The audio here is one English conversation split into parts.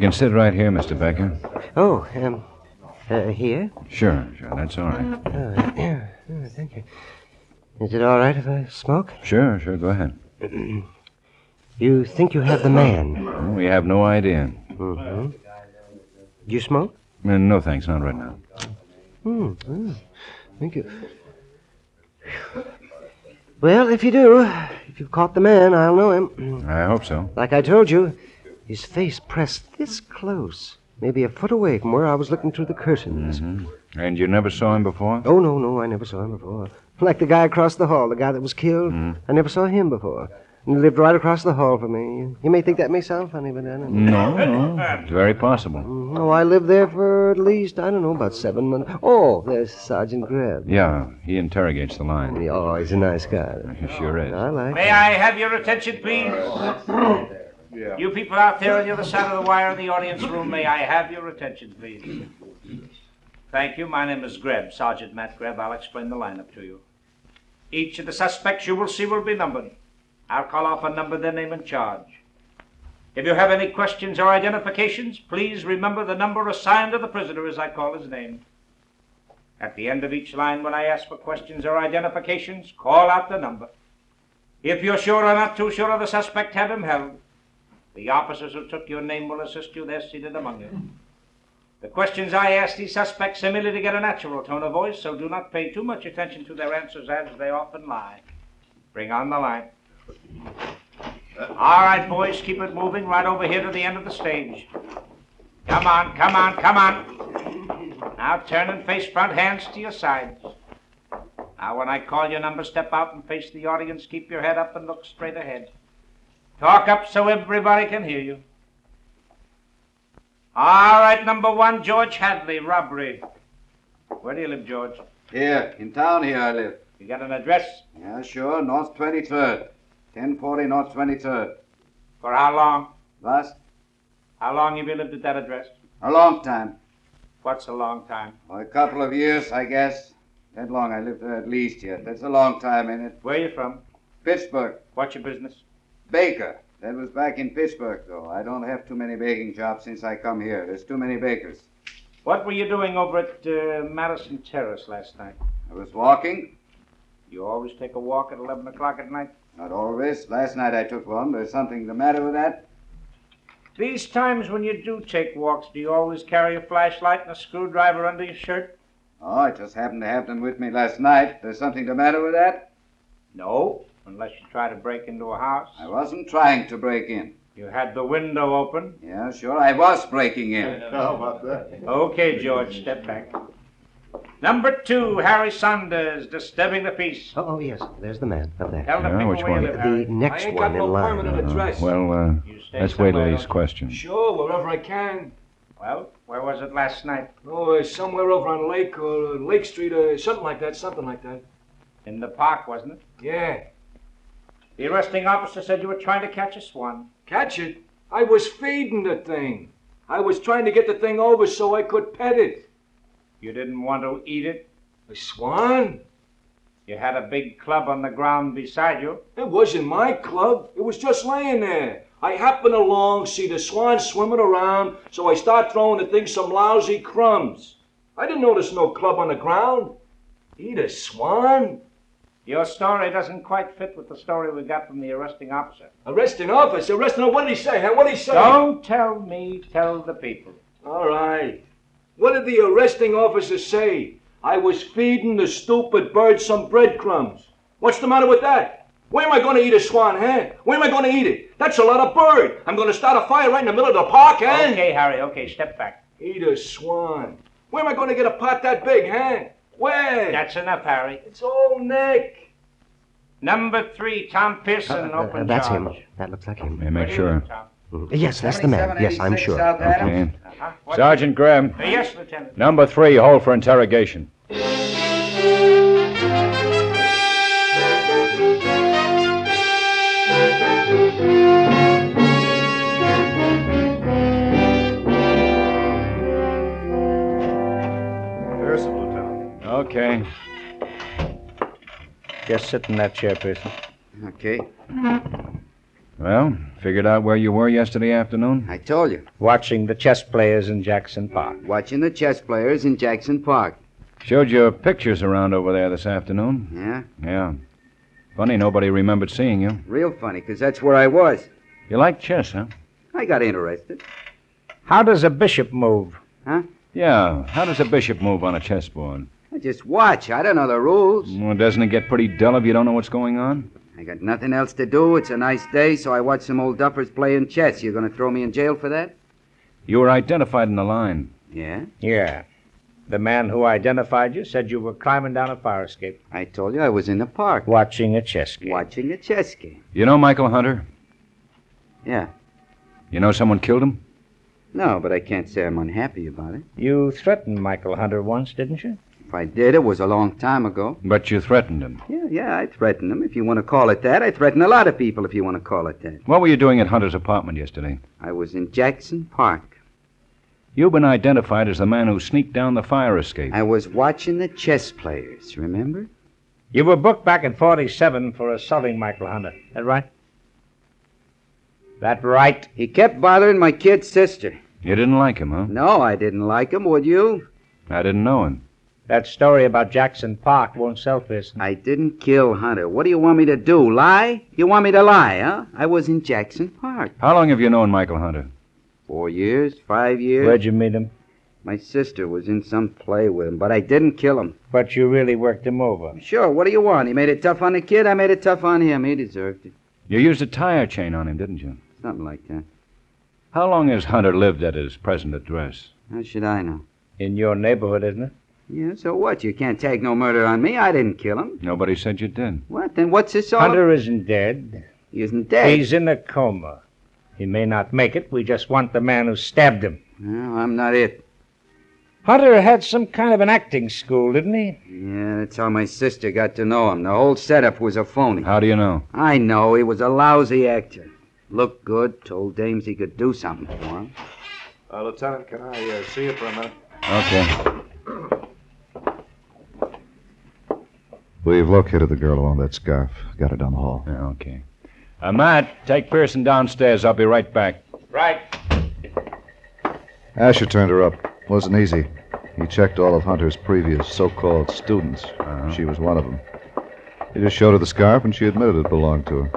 Can sit right here, Mr. Becker. Oh, um, uh, here? Sure, sure, that's all right. Oh, yeah, oh, thank you. Is it all right if I smoke? Sure, sure, go ahead. You think you have the man? Well, we have no idea. Mm-hmm. You smoke? Uh, no, thanks, not right now. Hmm. oh, Thank you. Well, if you do, if you've caught the man, I'll know him. I hope so. Like I told you, his face pressed this close, maybe a foot away from where I was looking through the curtains. hmm And you never saw him before? Oh, no, no, I never saw him before. Like the guy across the hall, the guy that was killed. Mm. I never saw him before. And he lived right across the hall from me. You may think that may sound funny, but I don't know. No, no. It's very possible. Oh, I lived there for at least, I don't know, about seven months. Oh, there's Sergeant Grebb. Yeah, he interrogates the line. Oh, he's a nice guy. He sure is. I like May him. I have your attention, please? You people out there on the other side of the wire in the audience room, may I have your attention, please? Thank you. My name is Grebb, Sergeant Matt Grebb. I'll explain the lineup to you. Each of the suspects you will see will be numbered. I'll call off a number, their name and charge. If you have any questions or identifications, please remember the number assigned to the prisoner as I call his name. At the end of each line, when I ask for questions or identifications, call out the number. If you're sure or not too sure of the suspect, have him held. The officers who took your name will assist you. They're seated among you. The questions I ask these suspects are merely to get a natural tone of voice, so do not pay too much attention to their answers as they often lie. Bring on the line. All right, boys, keep it moving right over here to the end of the stage. Come on, come on, come on. Now turn and face front, hands to your sides. Now, when I call your number, step out and face the audience. Keep your head up and look straight ahead. Talk up so everybody can hear you. All right, number one, George Hadley, robbery. Where do you live, George? Here, in town here I live. You got an address? Yeah, sure, North 23rd. 1040 North 23rd. For how long? Last. How long have you lived at that address? A long time. What's a long time? A couple of years, I guess. That long I lived there at least yet. That's a long time, ain't it? Where you from? Pittsburgh. What's your business? Baker. That was back in Pittsburgh, though. I don't have too many baking jobs since I come here. There's too many bakers. What were you doing over at uh, Madison Terrace last night? I was walking. You always take a walk at 11 o'clock at night? Not always. Last night I took one. There's something the matter with that? These times when you do take walks, do you always carry a flashlight and a screwdriver under your shirt? Oh, I just happened to have them with me last night. There's something the matter with that? No, unless you try to break into a house. I wasn't trying to break in. You had the window open. Yeah, sure, I was breaking in. How about that? Okay, George, step back. Number two, Harry Saunders, disturbing the peace. Oh, oh, yes, there's the man up there. Tell the Yeah, people which where one? you live, Harry. The next I ain't one got in no line. permanent address. Well, uh, You stay let's wait till somewhere these else. questions. Sure, wherever I can. Well, where was it last night? Oh, uh, somewhere over on Lake or Lake Street or something like that, something like that. In the park, wasn't it? Yeah. The arresting officer said you were trying to catch a swan. Catch it? I was feeding the thing. I was trying to get the thing over so I could pet it. You didn't want to eat it. A swan? You had a big club on the ground beside you. It wasn't my club. It was just laying there. I happened along, see the swan swimming around, so I start throwing the thing some lousy crumbs. I didn't notice no club on the ground. Eat a swan? Your story doesn't quite fit with the story we got from the arresting officer. Arresting officer? Arresting? Officer? What did he say? Huh? What did he say? Don't tell me, tell the people. All right. What did the arresting officer say? I was feeding the stupid bird some breadcrumbs. What's the matter with that? Where am I going to eat a swan, huh? Where am I going to eat it? That's a lot of bird. I'm going to start a fire right in the middle of the park, huh? Okay, Harry, okay, step back. Eat a swan. Where am I going to get a pot that big, huh? Where? That's enough, Harry. It's all neck. Number three, Tom Pearson, Uh, uh, open that's charge. him. That looks like him. May I make sure. Tom. Yes, that's the man. Yes, I'm sure. South Okay. Uh-huh. Sergeant Graham. Uh, yes, Lieutenant. Number three, hold for interrogation. Pearson, Lieutenant. Okay. Just sit in that chair, Pearson. Okay. Well, figured out where you were yesterday afternoon? I told you. Watching the chess players in Jackson Park. Watching the chess players in Jackson Park. Showed your pictures around over there this afternoon. Yeah? Yeah. Funny nobody remembered seeing you. Real funny, because that's where I was. You like chess, huh? I got interested. How does a bishop move? Huh? Yeah. How does a bishop move on a chessboard? I just watch. I don't know the rules. Well, doesn't it get pretty dull if you don't know what's going on? I got nothing else to do. It's a nice day, so I watch some old duffers playing chess. You're gonna throw me in jail for that? You were identified in the line. Yeah? Yeah. The man who identified you said you were climbing down a fire escape, I told you I was in the park watching a chess game. watching a chess game. You know Michael Hunter? Yeah. You know someone killed him? No, but I can't say I'm unhappy about it. You threatened Michael Hunter once, didn't you? If I did, it was a long time ago. But you threatened him. Yeah, yeah, I threatened him, if you want to call it that. I threatened a lot of people, if you want to call it that. What were you doing at Hunter's apartment yesterday? I was in Jackson Park. You've been identified as the man who sneaked down the fire escape. I was watching the chess players, remember? You were booked back in 47 for assaulting Michael Hunter. That right? That right? He kept bothering my kid sister. You didn't like him, huh? No, I didn't like him, would you? I didn't know him. That story about Jackson Park won't sell, Pearson. I didn't kill Hunter. What do you want me to do? Lie? You want me to lie, huh? I was in Jackson Park. How long have you known Michael Hunter? Four years, five years. Where'd you meet him? My sister was in some play with him, but I didn't kill him. But you really worked him over. Sure, what do you want? He made it tough on the kid. I made it tough on him. He deserved it. You used a tire chain on him, didn't you? Something like that. How long has Hunter lived at his present address? How should I know? In your neighborhood, isn't it? Yeah, so what? You can't tag no murder on me. I didn't kill him. Nobody said you did. What? Then what's this all? Hunter isn't dead. He isn't dead. He's in a coma. He may not make it. We just want the man who stabbed him. No, I'm not it. Hunter had some kind of an acting school, didn't he? Yeah, that's how my sister got to know him. The whole setup was a phony. How do you know? I know he was a lousy actor. Looked good, told dames he could do something for him. Uh, Lieutenant, can I uh, see you for a minute? Okay. We've located the girl along that scarf. Got her down the hall. Yeah, okay. Uh, Matt, take Pearson downstairs. I'll be right back. Right. Asher turned her up. Wasn't easy. He checked all of Hunter's previous so-called students. Uh-huh. She was one of them. He just showed her the scarf, and she admitted it belonged to her.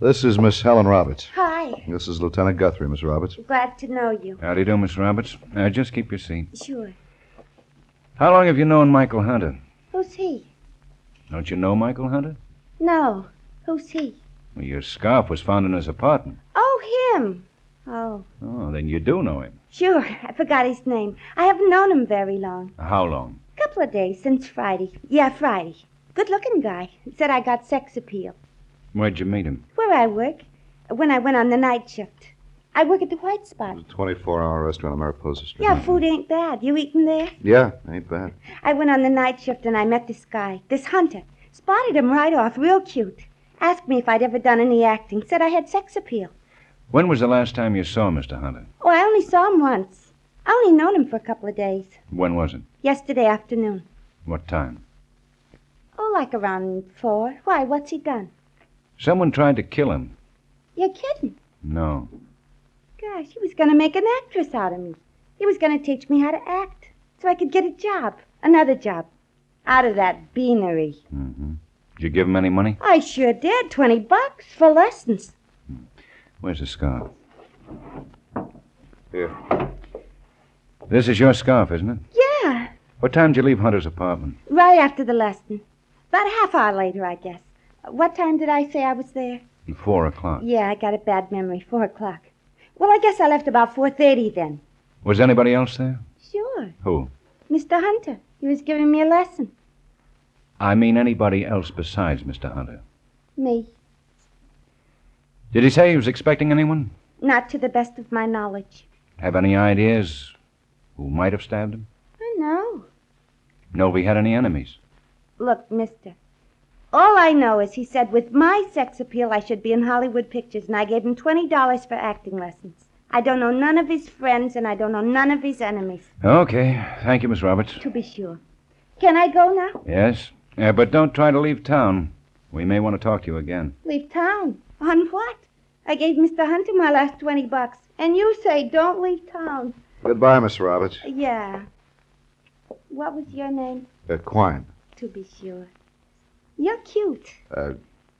This is Miss Helen Roberts. Hi. This is Lieutenant Guthrie, Miss Roberts. Glad to know you. How do you do, Miss Roberts? Uh, just keep your seat. Sure. How long have you known Michael Hunter? Who's he? Don't you know Michael Hunter? No. Who's he? Well, your scarf was found in his apartment. Oh, him. Oh, Oh, then you do know him. sure. I forgot his name. I haven't known him very long. How long? A couple of days since Friday. Yeah, Friday. Good looking guy. Said I got sex appeal. Where'd you meet him? Where I work. When I went on the night shift. I work at the White Spot. A 24-hour restaurant on Mariposa Street. Yeah, food ain't bad. You eating there? Yeah, ain't bad. I went on the night shift and I met this guy, this hunter. Spotted him right off, real cute. Asked me if I'd ever done any acting. Said I had sex appeal. When was the last time you saw Mr. Hunter? Oh, I only saw him once. I only known him for a couple of days. When was it? Yesterday afternoon. What time? Oh, like around four. Why, what's he done? Someone tried to kill him. You're kidding. No. Gosh, he was going to make an actress out of me. He was going to teach me how to act so I could get a job, another job, out of that beanery. Mm-hmm. Did you give him any money? I sure did. Twenty bucks for lessons. Where's the scarf? Here. This is your scarf, isn't it? Yeah. What time did you leave Hunter's apartment? Right after the lesson. About a half hour later, I guess. What time did I say I was there? Four o'clock. Yeah, I got a bad memory. Four o'clock. Well, I guess I left about four thirty then. Was anybody else there? Sure. Who? Mr. Hunter. He was giving me a lesson. I mean anybody else besides Mr. Hunter. Me. Did he say he was expecting anyone? Not to the best of my knowledge. Have any ideas who might have stabbed him? I know. He had any enemies? Look, mister. All I know is he said with my sex appeal I should be in Hollywood pictures, and I gave him $20 for acting lessons. I don't know none of his friends, and I don't know none of his enemies, Okay. Thank you, Miss Roberts. to be sure. Can I go now? Yes. Uh, but don't try to leave town. We may want to talk to you again. Leave town. On what? I gave Mr. Hunter my last 20 bucks, and you say don't leave town. Goodbye, Miss Roberts. Yeah. What was your name? Uh, Quine. To be sure. You're cute. Uh,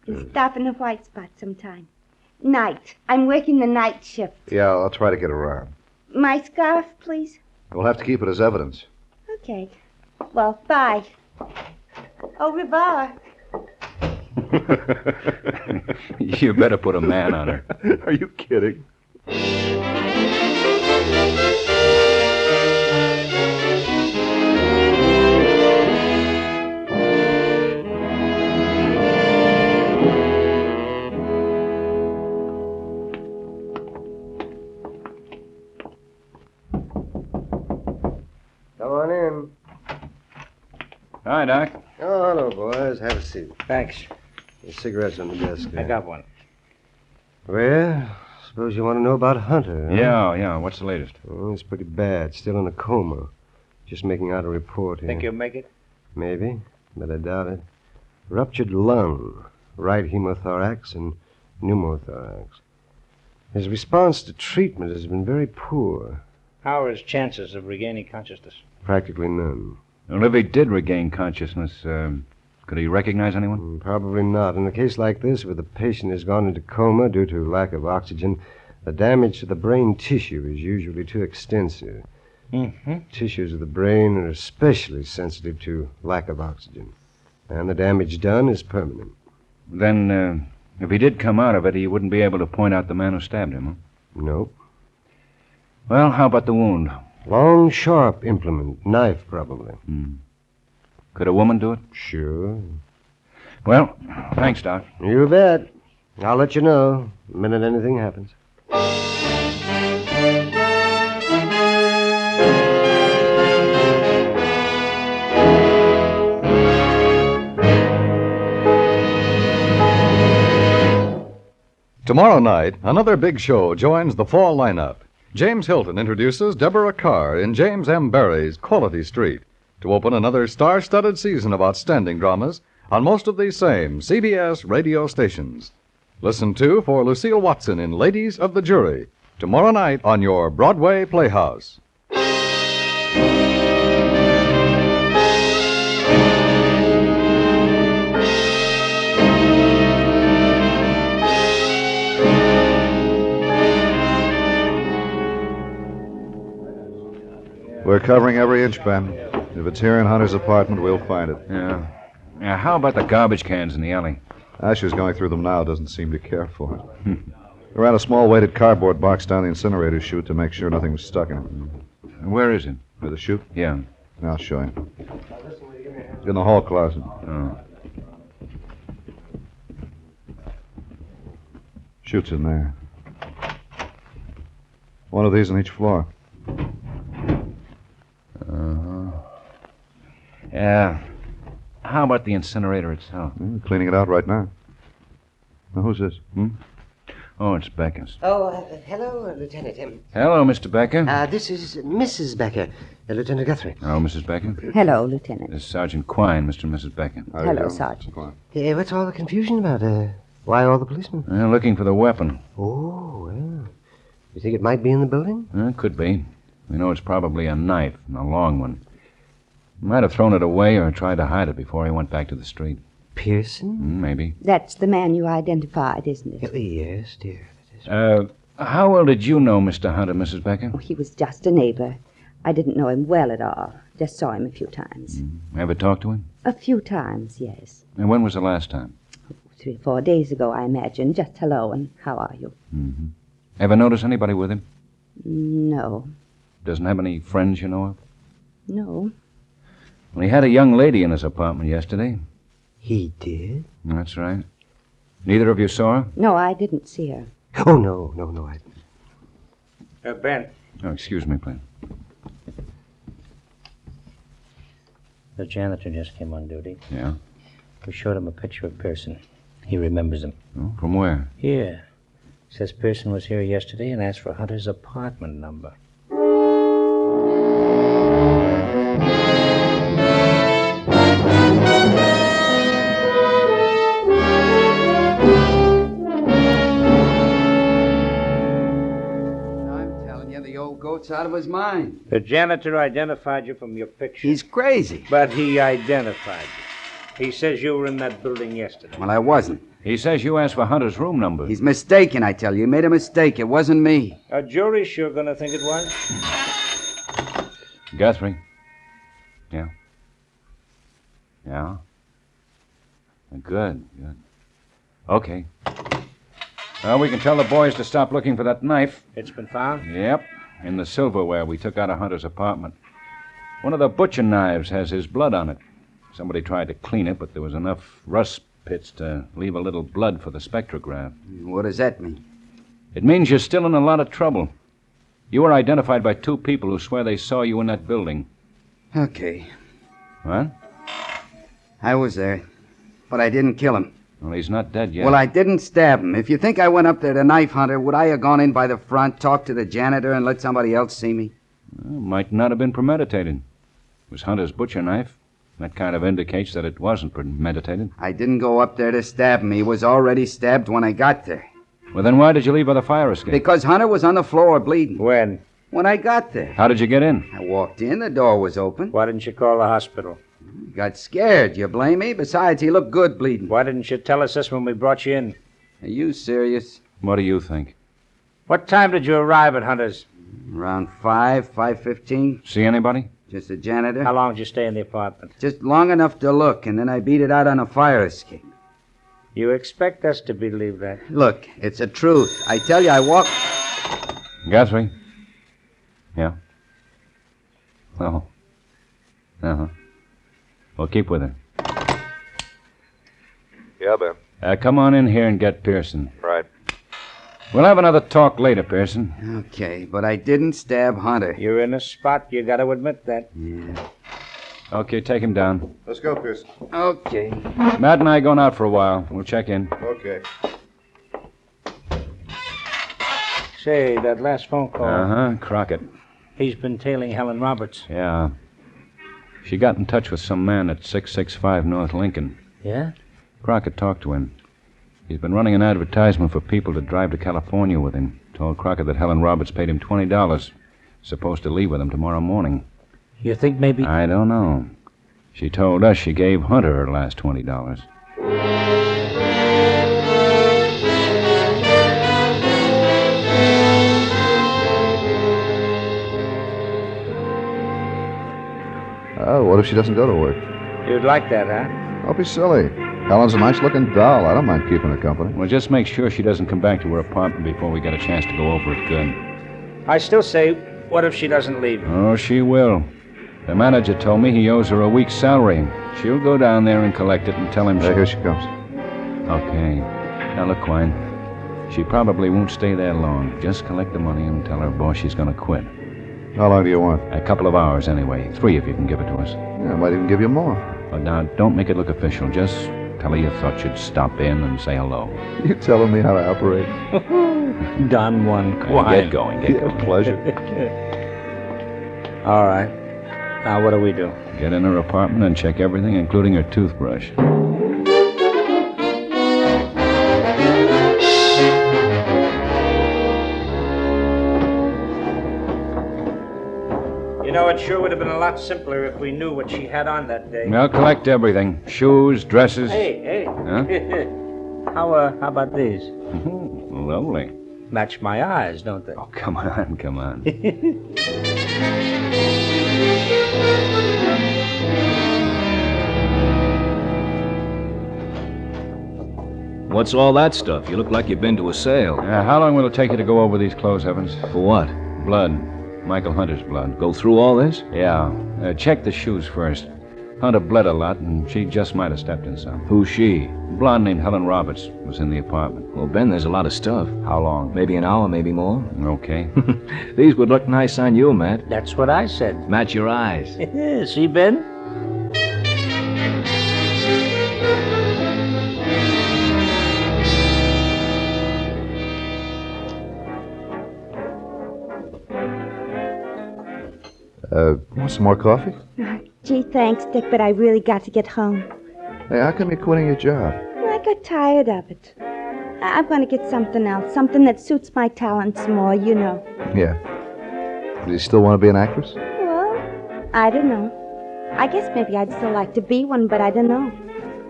You stop in the white spot sometime. Night. I'm working the night shift. yeah, I'll try to get around. My scarf, please. We'll have to keep it as evidence. Okay. Well, bye. Au revoir. you better put a man on her. Are you kidding? Hi, Doc. Oh, hello, boys. Have a seat. Thanks. The cigarettes on the desk. I got one. Well, suppose you want to know about Hunter. huh? Yeah, yeah. What's the latest? Oh, he's pretty bad. Still in a coma. Just making out a report here. Think you'll make it? Maybe, but I doubt it. Ruptured lung, right hemothorax, and pneumothorax. His response to treatment has been very poor. How are his chances of regaining consciousness? Practically none. Well, if he did regain consciousness, um, could he recognize anyone? Mm, Probably not. In a case like this, where the patient has gone into coma due to lack of oxygen, the damage to the brain tissue is usually too extensive. Mm-hmm. Tissues of the brain are especially sensitive to lack of oxygen. And the damage done is permanent. Then, uh, if he did come out of it, he wouldn't be able to point out the man who stabbed him, huh? Nope. Well, how about the wound? Long, sharp implement. Knife, probably. Hmm. Could a woman do it? Sure. Well, thanks, Doc. You bet. I'll let you know the minute anything happens. Tomorrow night, another big show joins the fall lineup. James Hilton introduces Deborah Kerr in James M. Barrie's Quality Street to open another star studded season of outstanding dramas on most of these same CBS radio stations. Listen to for Lucile Watson in Ladies of the Jury tomorrow night on your Broadway Playhouse. We're covering every inch, Ben. If it's here in Hunter's apartment, we'll find it. Yeah. Now, how about the garbage cans in the alley? Asher's going through them now, doesn't seem to care for it. we ran a small weighted cardboard box down the incinerator chute to make sure nothing was stuck in it. And Where is it? Where the chute? Yeah. I'll show you. In the hall closet. Oh. Chute's in there. One of these on each floor. Yeah. How about the incinerator itself? We're cleaning it out right now. Now, who's this? Hmm? Oh, it's Becker's. Oh, uh, hello, Lieutenant. Um, Hello, Mr. Becker. uh, this is Mrs. Becker, uh, Lieutenant Guthrie. Hello, Mrs. Becker. Hello, Lieutenant. This is Sergeant Quine, Mr. and Mrs. Becker. How do you Hello. Sergeant. Come on. Hey, what's all the confusion about? Uh, why all the policemen? Well, looking for the weapon. Oh, well. You think it might be in the building? Uh, could be. We know it's probably a knife, and a long one. Might have thrown it away or tried to hide it before he went back to the street. Pearson? Hmm, maybe. That's the man you identified, isn't it? Oh, yes, dear. Uh, how well did you know Mr. Hunter, Mrs. Becker? Oh, he was just a neighbor. I didn't know him well at all. Just saw him a few times. Ever talk to him? A few times, yes. And when was the last time? Three or four days ago, I imagine. Just hello and how are you? Mm-hmm. Ever notice anybody with him? No, Doesn't have any friends you know of? no. Well, he had a young lady in his apartment yesterday. He did? That's right. Neither of you saw her? No, I didn't see her. Oh, no, no, no. I... Uh, ben, Oh, excuse me, please. the janitor just came on duty. Yeah? We showed him a picture of Pearson. He remembers him. Oh, from where? Here. Says Pearson was here yesterday and asked for Hunter's apartment number. Goat's out of his mind. The janitor identified you from your picture. He's crazy. But he identified you. He says you were in that building yesterday. Well, I wasn't. He says you asked for Hunter's room number. He's mistaken, I tell you. He made a mistake. It wasn't me. A jury's sure gonna think it was. Guthrie. Yeah. Yeah. Good, good. Okay. Well, we can tell the boys to stop looking for that knife. It's been found? Yep. In the silverware we took out of Hunter's apartment. One of the butcher knives has his blood on it. Somebody tried to clean it, but there was enough rust pits to leave a little blood for the spectrograph. What does that mean? It means you're still in a lot of trouble. You were identified by two people who swear they saw you in that building. Okay. What? I was there. But I didn't kill him. Well, he's not dead yet. Well, I didn't stab him. If you think I went up there to knife hunter, would I have gone in by the front, talked to the janitor, and let somebody else see me? Well, might not have been premeditated. It was Hunter's butcher knife. That kind of indicates that it wasn't premeditated. I didn't go up there to stab him. He was already stabbed when I got there. Well, then why did you leave by the fire escape? Because Hunter was on the floor bleeding. When? When I got there. How did you get in? I walked in, the door was open. Why didn't you call the hospital? Got scared. You blame me? Besides, he looked good bleeding. Why didn't you tell us this when we brought you in? Are you serious? What do you think? What time did you arrive at Hunter's? Around 5, 5.15. See anybody? Just a janitor. How long did you stay in the apartment? Just long enough to look, and then I beat it out on a fire escape. You expect us to believe that? Look, it's a truth. I tell you, I walked... Guthrie? Yeah? Oh. Uh-huh. Well, keep with her. Yeah, Ben. Uh, come on in here and get Pearson. Right. We'll have another talk later, Pearson. Okay, but I didn't stab Hunter. You're in a spot. You got to admit that. Yeah. Okay, take him down. Let's go, Pearson. Okay. Matt and I going out for a while. We'll check in. Okay. Say, that last phone call. Uh-huh, Crockett. He's been tailing Helen Roberts. Yeah. She got in touch with some man at 665 North Lincoln. Yeah? Crockett talked to him. He's been running an advertisement for people to drive to California with him. Told Crockett that Helen Roberts paid him $20. Supposed to leave with him tomorrow morning. You think maybe. I don't know. She told us she gave Hunter her last $20. What if she doesn't go to work? You'd like that, huh? Don't be silly. Helen's a nice looking doll. I don't mind keeping her company. Well, just make sure she doesn't come back to her apartment before we get a chance to go over it good. I still say, what if she doesn't leave? Oh, she will. The manager told me he owes her a week's salary. She'll go down there and collect it and tell him Hey, she... here she comes. Okay. Now, look, Quine. She probably won't stay there long. Just collect the money and tell her boss she's going to quit. How long do you want? A couple of hours, anyway. Three if you can give it to us. Yeah, I might even give you more. But now, don't make it look official. Just tell her you thought you'd stop in and say hello. You're telling me how to operate? Don Juan Get going. Get Yeah, going. pleasure. All right. Now, what do we do? Get in her apartment and check everything, including her toothbrush. Know, it sure would have been a lot simpler if we knew what she had on that day. Well, collect everything. Shoes, dresses. Hey, hey. Huh? how, uh, how about these? Lovely. Match my eyes, don't they? Oh, come on, come on. What's all that stuff? You look like you've been to a sale. Uh, how long will it take you to go over these clothes, Evans? For what? Blood. Michael Hunter's blood. Go through all this? Yeah. Uh, check the shoes first. Hunter bled a lot, and she just might have stepped in some. Who's she? Blonde named Helen Roberts was in the apartment. Well, Ben, there's a lot of stuff. How long? Maybe an hour, maybe more. Okay. These would look nice on you, Matt. That's what I said. Match your eyes. See, Ben? Uh, want some more coffee? Gee, thanks, Dick, but I really got to get home. Hey, how come you're quitting your job? I got tired of it. I- I'm going to get something else, something that suits my talents more, you know. Yeah. Do you still want to be an actress? Well, I don't know. I guess maybe I'd still like to be one, but I don't know.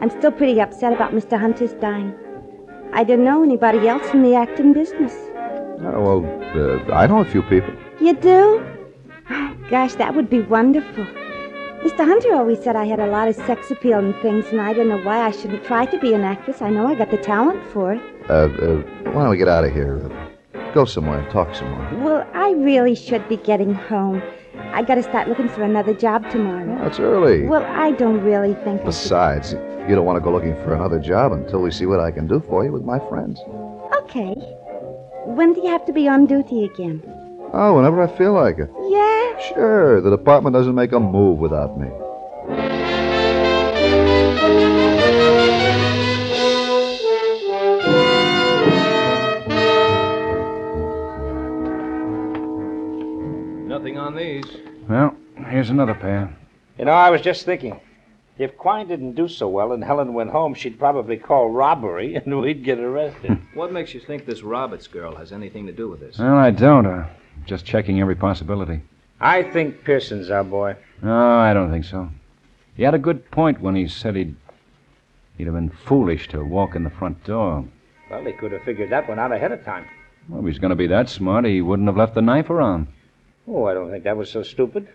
I'm still pretty upset about Mr. Hunter's dying. I don't know anybody else in the acting business. Oh, well, uh, I know a few people. You do? Oh, gosh, that would be wonderful. Mr. Hunter always said I had a lot of sex appeal and things, and I don't know why I shouldn't try to be an actress. I know I got the talent for it. Uh, uh, why don't we get out of here? Go somewhere and talk some more. Well, I really should be getting home. I gotta start looking for another job tomorrow. Oh, it's early. Well, I don't really think Besides, you don't want to go looking for another job until we see what I can do for you with my friends. Okay. When do you have to be on duty again? Oh, whenever I feel like it. Yeah? Sure, the department doesn't make a move without me. Nothing on these. well, here's another pair. You know, I was just thinking. If Quine didn't do so well and Helen went home, she'd probably call robbery and we'd get arrested. What makes you think this Roberts girl has anything to do with this? Well, I don't. Uh, just checking every possibility. I think Pearson's our boy. No, I don't think so. He had a good point when he said he'd he'd have been foolish to walk in the front door. Well, he could have figured that one out ahead of time. Well, if he's going to be that smart, he wouldn't have left the knife around. Oh, I don't think that was so stupid.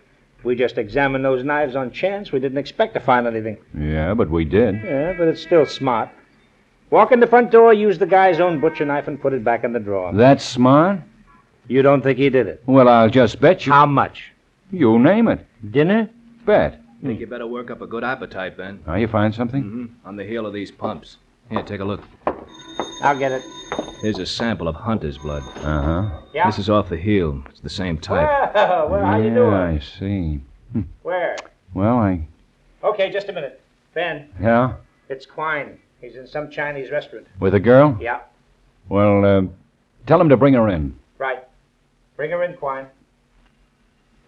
We just examined those knives on chance. We didn't expect to find anything. Yeah, but we did. Yeah, but it's still smart. Walk in the front door, use the guy's own butcher knife, and put it back in the drawer. That's smart? You don't think he did it? Well, I'll just bet you. How much? You name it. Dinner? Bet. I think you better work up a good appetite, Ben. Now, you find something? Mm-hmm. On the heel of these pumps. Here, take a look. I'll get it. Here's a sample of Hunter's blood. Uh huh. Yeah? This is off the heel. It's the same type. Well, well how you doing? I see. Where? Well, I. Okay, just a minute. Ben, Yeah? it's Quine. He's in some Chinese restaurant. With a girl? Yeah, Well, uh, tell him to bring her in. Right. Bring her in, Quine.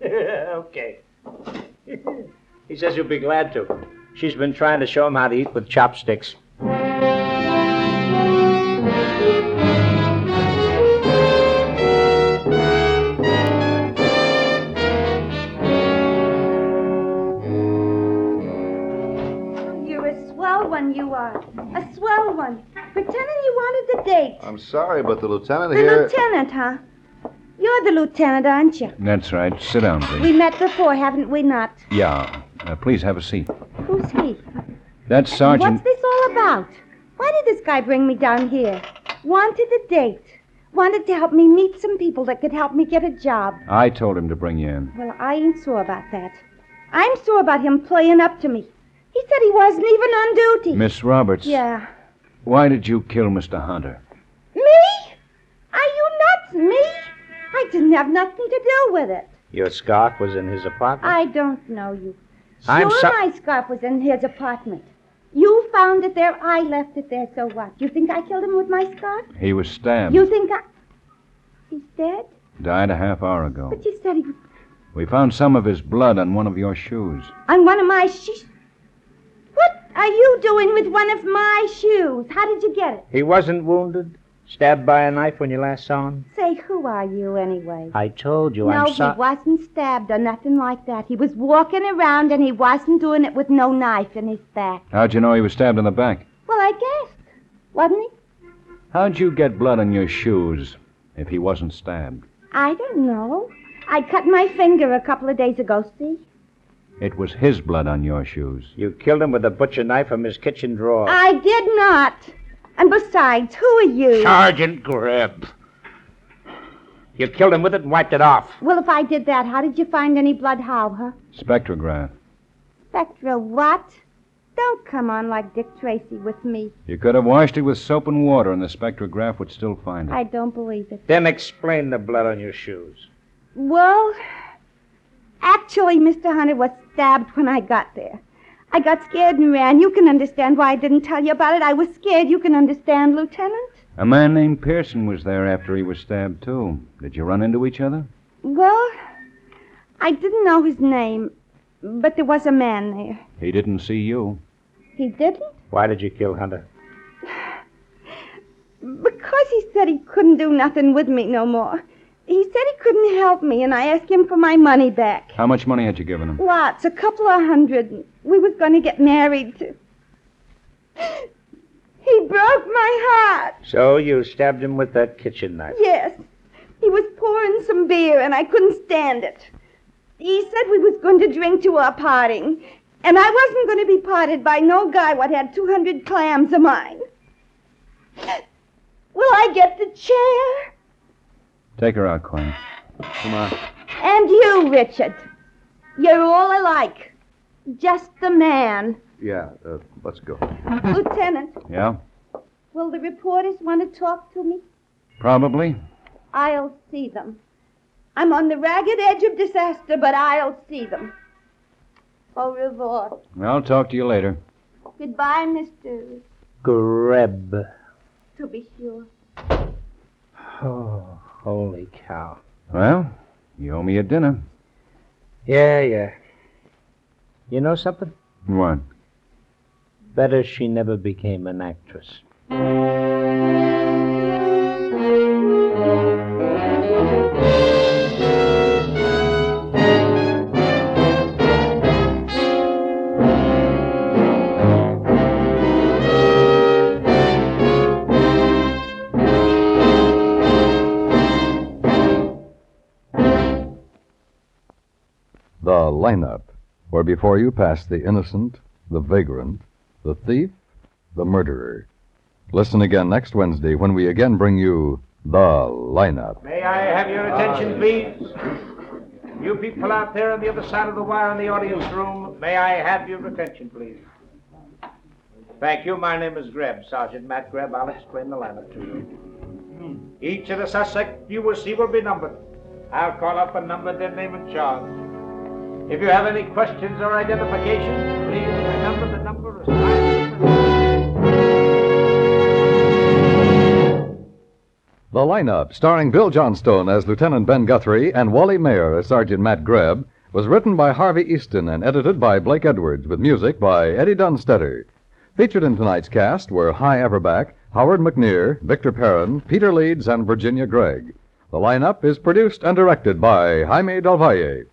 okay. he says he'll be glad to. She's been trying to show him how to eat with chopsticks. You're a swell one, you are. A swell one. Pretending you wanted the date. I'm sorry, but the lieutenant The here. lieutenant, huh? You're the lieutenant, aren't you? That's right. Sit down, please. We met before, haven't we not? Yeah. Uh, please have a seat. Who's he? That's Sergeant. What's this all about? Why did this guy bring me down here? Wanted a date. Wanted to help me meet some people that could help me get a job. I told him to bring you in. Well, I ain't sure about that. I'm sure about him playing up to me. He said he wasn't even on duty. Miss Roberts. Yeah. Why did you kill Mr. Hunter? Me? Are you nuts? Me? I didn't have nothing to do with it. Your scarf was in his apartment? I don't know you. I'm sure so- my scarf was in his apartment. You found it there. I left it there. So what? You think I killed him with my scarf? He was stabbed. You think I... He's dead? Died a half hour ago. But you said he We found some of his blood on one of your shoes. on one of my shoes. What are you doing with one of my shoes? How did you get it? He wasn't wounded? Stabbed by a knife when you last saw him? Say, who are you anyway? I told you no, I'm No, he wasn't stabbed or nothing like that. He was walking around and he wasn't doing it with no knife in his back. How'd you know he was stabbed in the back? Well, I guessed. Wasn't he? How'd you get blood on your shoes if he wasn't stabbed? I don't know. I cut my finger a couple of days ago, see? It was his blood on your shoes. You killed him with a butcher knife from his kitchen drawer. I did not. And besides, who are you? Sergeant Grebb. You killed him with it and wiped it off. Well, if I did that, how did you find any blood? How, huh? Spectrograph. Spectra what? Don't come on like Dick Tracy with me. You could have washed it with soap and water, and the spectrograph would still find it. I don't believe it. Then explain the blood on your shoes. Well, actually, Mr. Hunter was stabbed when I got there. I got scared and ran. You can understand why I didn't tell you about it. I was scared. You can understand, Lieutenant? A man named Pearson was there after he was stabbed, too. Did you run into each other? Well, I didn't know his name, but there was a man there. He didn't see you. He didn't? Why did you kill Hunter? Because he said he couldn't do nothing with me no more. He said he couldn't help me, and I asked him for my money back. How much money had you given him? Lots, a couple of hundred. We was going to get married. To... He broke my heart. So you stabbed him with that kitchen knife. Yes. He was pouring some beer, and I couldn't stand it. He said we was going to drink to our parting, and I wasn't going to be parted by no guy what had 200 clams of mine. Will I get the chair? Take her out, Quinn. Come on. And you, Richard. You're all alike. Just the man. Yeah, uh, let's go. Lieutenant, Yeah? will the reporters want to talk to me? Probably. I'll see them. I'm on the ragged edge of disaster, but I'll see them. Au revoir. I'll talk to you later. Goodbye, Mr. Grebb. To be sure. Oh, holy cow. Well, you owe me a dinner. Yeah, yeah. You know something? What? Better she never became an actress. Before you pass the innocent, the vagrant, the thief, the murderer. Listen again next Wednesday when we again bring you the lineup. May I have your attention, ah. please? You people out there on the other side of the wire in the audience room, may I have your attention, please? Thank you. My name is Grebb, Sergeant Matt Grebb. I'll explain the lineup to you. Each of the suspects you will see will be numbered. I'll call up a number, their name and charge. If you have any questions or identifications, please remember the number The lineup, starring Bill Johnstone as Lieutenant Ben Guthrie and Wally Maher as Sergeant Matt Grebb, was written by Harvey Easton and edited by Blake Edwards with music by Eddie Dunstedter. Featured in tonight's cast were Hy Averback, Howard McNear, Victor Perrin, Peter Leeds, and Virginia Gregg. The lineup is produced and directed by Jaime Del Valle.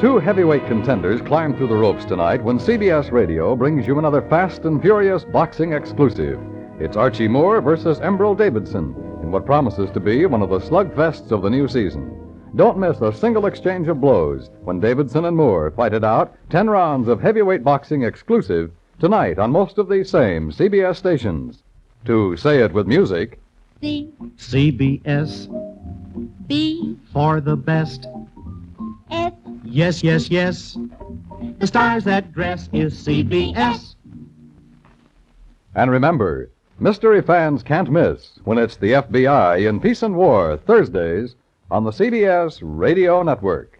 Two heavyweight contenders climb through the ropes tonight when CBS Radio brings you another fast and furious boxing exclusive. It's Archie Moore versus Embryl Davidson in what promises to be one of the slugfests of the new season. Don't miss a single exchange of blows when Davidson and Moore fight it out 10 rounds of heavyweight boxing exclusive tonight on most of these same CBS stations. To say it with music, C CBS B for the best. S Yes, yes, yes. The stars that dress is CBS. And remember, mystery fans can't miss when it's the FBI in Peace and War Thursdays on the CBS Radio Network.